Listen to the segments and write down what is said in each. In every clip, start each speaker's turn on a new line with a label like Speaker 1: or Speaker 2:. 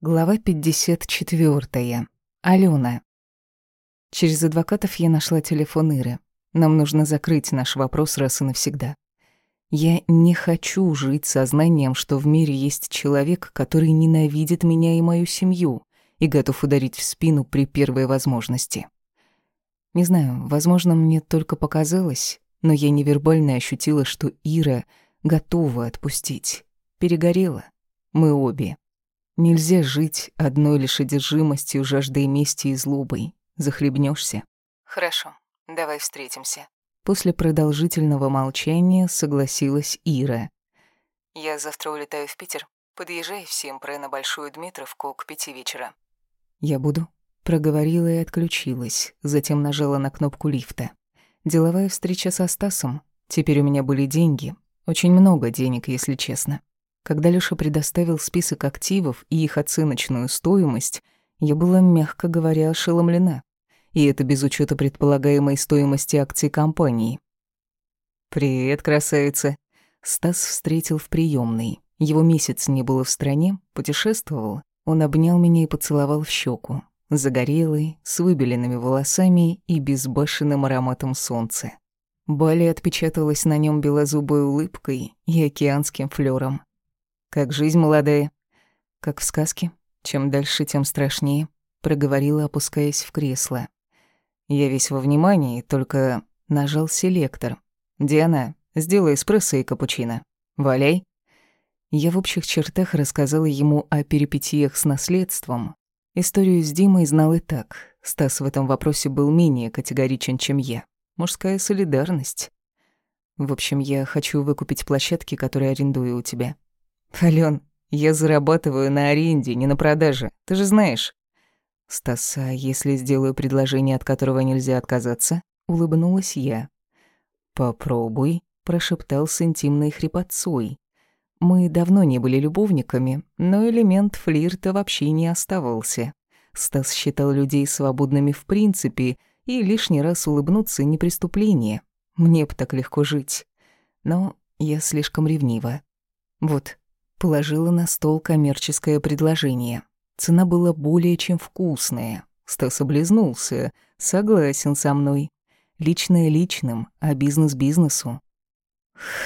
Speaker 1: Глава 54. Алена. Через адвокатов я нашла телефон Иры. Нам нужно закрыть наш вопрос раз и навсегда. Я не хочу жить сознанием, что в мире есть человек, который ненавидит меня и мою семью и готов ударить в спину при первой возможности. Не знаю, возможно, мне только показалось, но я невербально ощутила, что Ира готова отпустить. Перегорела. Мы обе. Нельзя жить одной лишь одержимостью, жаждой мести и злобой. Захлебнешься.
Speaker 2: Хорошо, давай встретимся.
Speaker 1: После продолжительного молчания согласилась Ира.
Speaker 2: Я завтра улетаю в Питер. Подъезжай в Симпре на Большую Дмитровку к пяти вечера.
Speaker 1: Я буду. Проговорила и отключилась, затем нажала на кнопку лифта. Деловая встреча со Стасом. Теперь у меня были деньги. Очень много денег, если честно. Когда Лёша предоставил список активов и их оценочную стоимость, я была, мягко говоря, ошеломлена. И это без учета предполагаемой стоимости акций компании. «Привет, красавица!» Стас встретил в приемной. Его месяц не было в стране, путешествовал. Он обнял меня и поцеловал в щеку. Загорелый, с выбеленными волосами и безбашенным ароматом солнца. Бали отпечаталась на нем белозубой улыбкой и океанским флером. Как жизнь молодая. Как в сказке. Чем дальше, тем страшнее. Проговорила, опускаясь в кресло. Я весь во внимании, только нажал селектор. «Диана, сделай эспрессо и капучино. Валяй». Я в общих чертах рассказала ему о перипетиях с наследством. Историю с Димой знал и так. Стас в этом вопросе был менее категоричен, чем я. Мужская солидарность. В общем, я хочу выкупить площадки, которые арендую у тебя. «Алён, я зарабатываю на аренде, не на продаже, ты же знаешь». «Стас, а если сделаю предложение, от которого нельзя отказаться?» — улыбнулась я. «Попробуй», — прошептал с интимной хрипотцой. Мы давно не были любовниками, но элемент флирта вообще не оставался. Стас считал людей свободными в принципе, и лишний раз улыбнуться не преступление. Мне б так легко жить. Но я слишком ревнива. Вот, Положила на стол коммерческое предложение. Цена была более чем вкусная. Стас облизнулся. Согласен со мной. Личное личным, а бизнес бизнесу.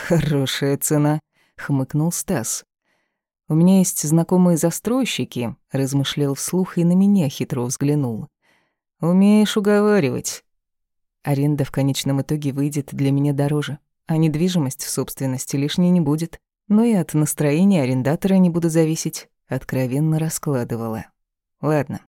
Speaker 1: «Хорошая цена», — хмыкнул Стас. «У меня есть знакомые застройщики», — размышлял вслух и на меня хитро взглянул. «Умеешь уговаривать». Аренда в конечном итоге выйдет для меня дороже, а недвижимость в собственности лишней не будет но и от настроения арендатора не буду зависеть, откровенно раскладывала. Ладно,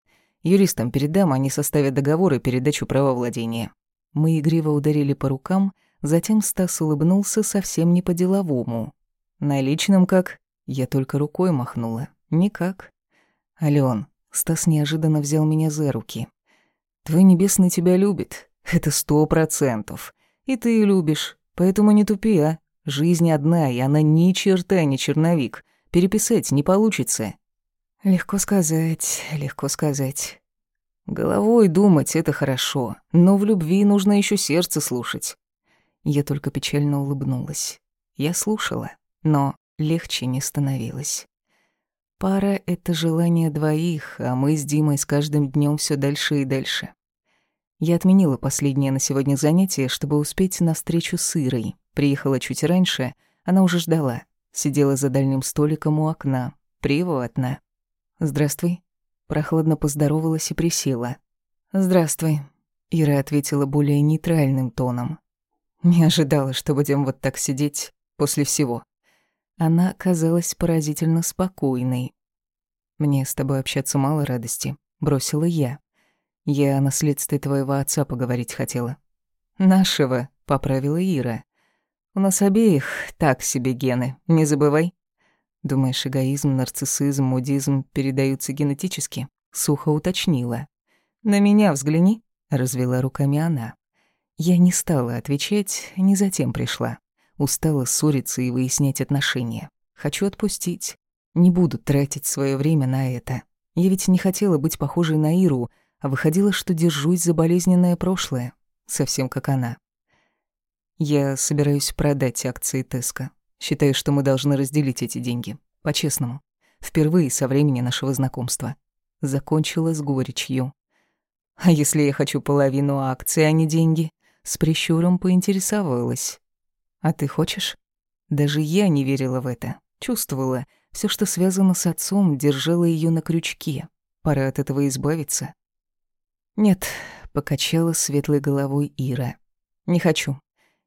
Speaker 1: юристам передам, они составят договор и передачу права владения. Мы игриво ударили по рукам, затем Стас улыбнулся совсем не по-деловому. На личном как? Я только рукой махнула. Никак. Алён, Стас неожиданно взял меня за руки. Твой небесный тебя любит. Это сто процентов. И ты любишь. Поэтому не тупи, а? Жизнь одна, и она ни черта не черновик. Переписать не получится. Легко сказать, легко сказать. Головой думать — это хорошо, но в любви нужно еще сердце слушать. Я только печально улыбнулась. Я слушала, но легче не становилось. Пара — это желание двоих, а мы с Димой с каждым днем все дальше и дальше. Я отменила последнее на сегодня занятие, чтобы успеть на встречу с Ирой. Приехала чуть раньше, она уже ждала. Сидела за дальним столиком у окна. Приватно. «Здравствуй». Прохладно поздоровалась и присела. «Здравствуй», — Ира ответила более нейтральным тоном. «Не ожидала, что будем вот так сидеть после всего». Она казалась поразительно спокойной. «Мне с тобой общаться мало радости», — бросила я. «Я о наследстве твоего отца поговорить хотела». «Нашего», — поправила Ира. У нас обеих так себе гены, не забывай. Думаешь, эгоизм, нарциссизм, мудизм передаются генетически? Сухо уточнила. На меня взгляни, развела руками она. Я не стала отвечать, не затем пришла. Устала ссориться и выяснять отношения. Хочу отпустить. Не буду тратить свое время на это. Я ведь не хотела быть похожей на Иру, а выходило, что держусь за болезненное прошлое, совсем как она. Я собираюсь продать акции Теска. Считаю, что мы должны разделить эти деньги. По-честному. Впервые со времени нашего знакомства. Закончила с горечью. А если я хочу половину акций, а не деньги? С прищуром поинтересовалась. А ты хочешь? Даже я не верила в это. Чувствовала, все, что связано с отцом, держало ее на крючке. Пора от этого избавиться. Нет, покачала светлой головой Ира. Не хочу.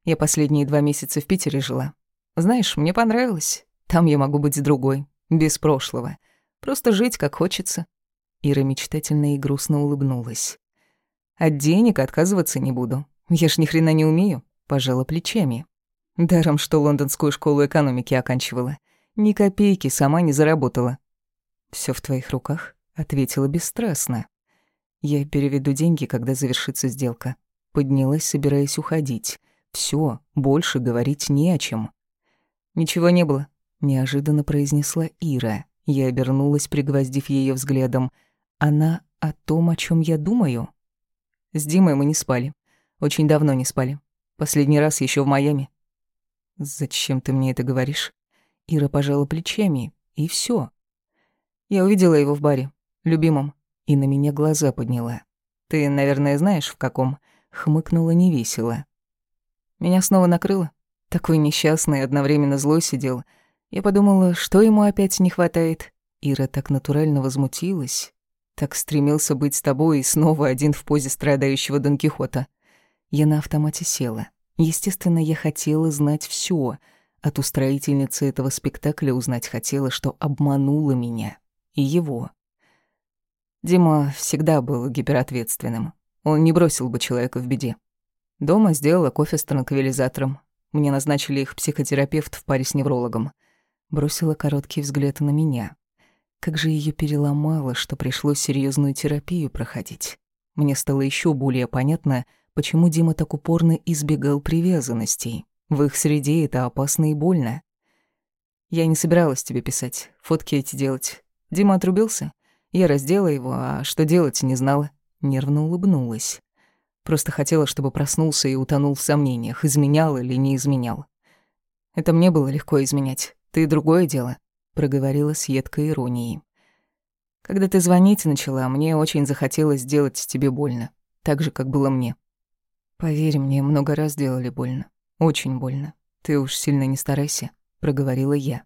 Speaker 1: Я последние два месяца в Питере жила. Знаешь, мне понравилось. Там я могу быть другой, без прошлого. Просто жить, как хочется. Ира мечтательно и грустно улыбнулась. От денег отказываться не буду. Я ж ни хрена не умею, пожала плечами. Даром, что лондонскую школу экономики оканчивала. Ни копейки сама не заработала. Все в твоих руках, ответила бесстрастно. Я переведу деньги, когда завершится сделка. Поднялась, собираясь уходить. Все, больше говорить не о чем. «Ничего не было», — неожиданно произнесла Ира. Я обернулась, пригвоздив ее взглядом. «Она о том, о чем я думаю?» «С Димой мы не спали. Очень давно не спали. Последний раз еще в Майами». «Зачем ты мне это говоришь?» Ира пожала плечами, и все. Я увидела его в баре, любимом, и на меня глаза подняла. «Ты, наверное, знаешь, в каком?» Хмыкнула невесело. Меня снова накрыло. Такой несчастный, одновременно злой сидел. Я подумала, что ему опять не хватает. Ира так натурально возмутилась. Так стремился быть с тобой и снова один в позе страдающего Дон Кихота. Я на автомате села. Естественно, я хотела знать все. От устроительницы этого спектакля узнать хотела, что обманула меня. И его. Дима всегда был гиперответственным. Он не бросил бы человека в беде. Дома сделала кофе с транквилизатором, мне назначили их психотерапевт в паре с неврологом. Бросила короткий взгляд на меня. Как же ее переломало, что пришлось серьезную терапию проходить. Мне стало еще более понятно, почему Дима так упорно избегал привязанностей. В их среде это опасно и больно. Я не собиралась тебе писать, фотки эти делать. Дима отрубился. Я раздела его, а что делать не знала. Нервно улыбнулась. Просто хотела, чтобы проснулся и утонул в сомнениях, изменял или не изменял. Это мне было легко изменять. Ты другое дело, проговорила с едкой иронией. Когда ты звонить начала, мне очень захотелось сделать тебе больно, так же, как было мне. Поверь мне, много раз делали больно. Очень больно. Ты уж сильно не старайся, проговорила я.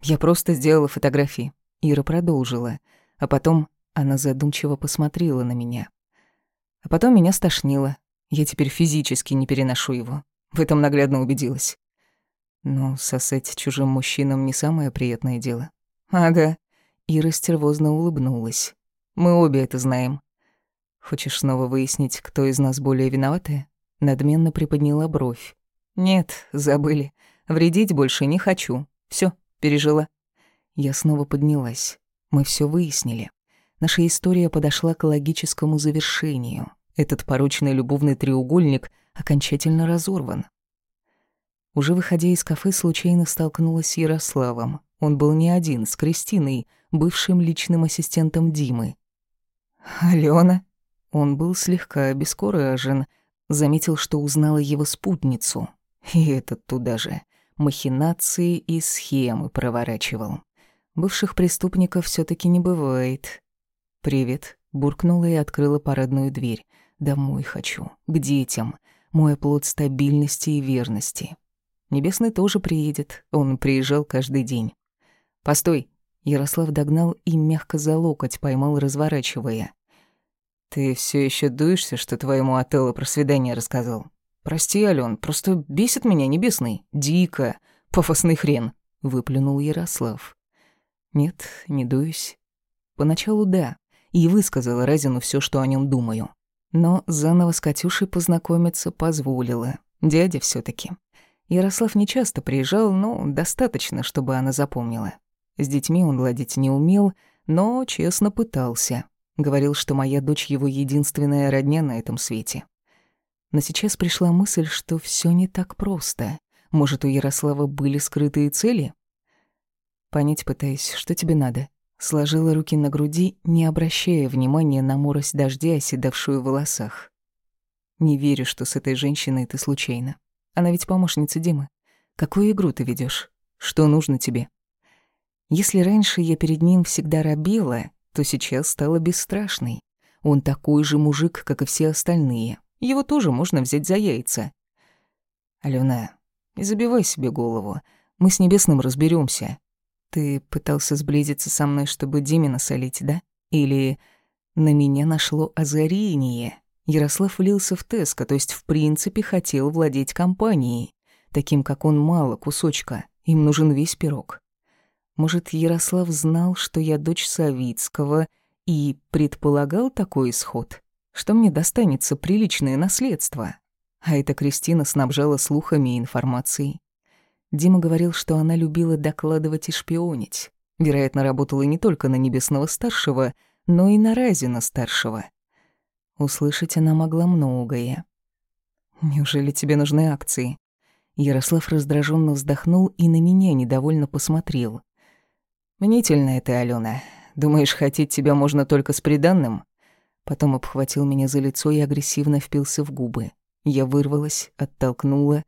Speaker 1: Я просто сделала фотографии. Ира продолжила, а потом она задумчиво посмотрела на меня. А потом меня стошнило. Я теперь физически не переношу его. В этом наглядно убедилась. Но сосать чужим мужчинам не самое приятное дело. Ага. Ира стервозно улыбнулась. Мы обе это знаем. Хочешь снова выяснить, кто из нас более виноватая? Надменно приподняла бровь. Нет, забыли. Вредить больше не хочу. Все, пережила. Я снова поднялась. Мы все выяснили. Наша история подошла к логическому завершению. Этот порочный любовный треугольник окончательно разорван. Уже выходя из кафе, случайно столкнулась с Ярославом. Он был не один, с Кристиной, бывшим личным ассистентом Димы. «Алена?» Он был слегка обескуражен, заметил, что узнала его спутницу. И этот туда же. Махинации и схемы проворачивал. Бывших преступников все таки не бывает. «Привет», — буркнула и открыла парадную дверь. «Домой хочу, к детям. Мой оплот стабильности и верности. Небесный тоже приедет, он приезжал каждый день». «Постой», — Ярослав догнал и мягко за локоть поймал, разворачивая. «Ты все еще дуешься, что твоему Отелло про свидание рассказал? Прости, Ален, просто бесит меня небесный. Дико. Пафосный хрен», — выплюнул Ярослав. «Нет, не дуюсь. Поначалу да, и высказала Разину все, что о нем думаю. Но заново с Катюшей познакомиться позволила. Дядя все таки Ярослав не часто приезжал, но достаточно, чтобы она запомнила. С детьми он ладить не умел, но честно пытался. Говорил, что моя дочь его единственная родня на этом свете. Но сейчас пришла мысль, что все не так просто. Может, у Ярослава были скрытые цели? Понять пытаюсь, что тебе надо. Сложила руки на груди, не обращая внимания на морось дождя, оседавшую в волосах. Не верю, что с этой женщиной ты случайно. Она ведь помощница Димы. Какую игру ты ведешь? Что нужно тебе? Если раньше я перед ним всегда робела, то сейчас стала бесстрашной. Он такой же мужик, как и все остальные. Его тоже можно взять за яйца. Алена, не забивай себе голову. Мы с Небесным разберемся. Ты пытался сблизиться со мной, чтобы Диме насолить, да? Или на меня нашло озарение? Ярослав влился в Теска, то есть в принципе хотел владеть компанией. Таким, как он, мало кусочка. Им нужен весь пирог. Может, Ярослав знал, что я дочь Савицкого, и предполагал такой исход, что мне достанется приличное наследство. А эта Кристина снабжала слухами и информацией. Дима говорил, что она любила докладывать и шпионить. Вероятно, работала не только на Небесного Старшего, но и на Разина Старшего. Услышать она могла многое. «Неужели тебе нужны акции?» Ярослав раздраженно вздохнул и на меня недовольно посмотрел. «Мнительная ты, Алена. Думаешь, хотеть тебя можно только с приданным?» Потом обхватил меня за лицо и агрессивно впился в губы. Я вырвалась, оттолкнула.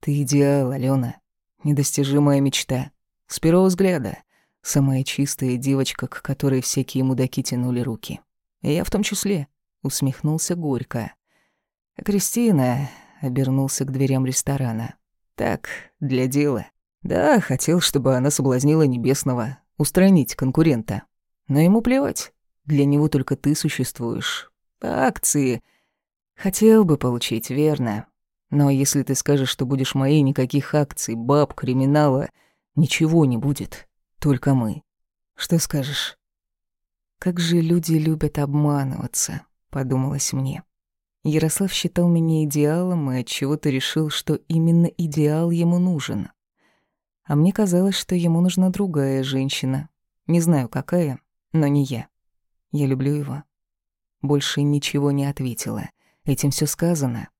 Speaker 1: «Ты идеал, Алена. Недостижимая мечта. С первого взгляда. Самая чистая девочка, к которой всякие мудаки тянули руки. Я в том числе», — усмехнулся горько. Кристина обернулся к дверям ресторана. «Так, для дела. Да, хотел, чтобы она соблазнила Небесного, устранить конкурента. Но ему плевать. Для него только ты существуешь. Акции. Хотел бы получить, верно. Но если ты скажешь, что будешь моей, никаких акций, баб, криминала, ничего не будет. Только мы. Что скажешь? Как же люди любят обманываться, подумалось мне. Ярослав считал меня идеалом и от чего-то решил, что именно идеал ему нужен. А мне казалось, что ему нужна другая женщина. Не знаю, какая, но не я. Я люблю его. Больше ничего не ответила. Этим все сказано.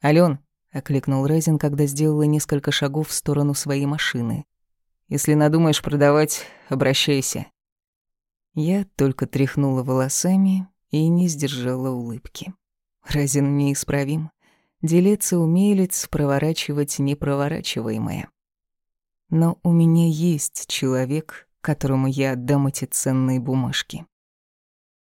Speaker 1: «Алён», — окликнул Разин, когда сделала несколько шагов в сторону своей машины. «Если надумаешь продавать, обращайся». Я только тряхнула волосами и не сдержала улыбки. Разин неисправим. И умелец проворачивать непроворачиваемое. Но у меня есть человек, которому я отдам эти ценные бумажки.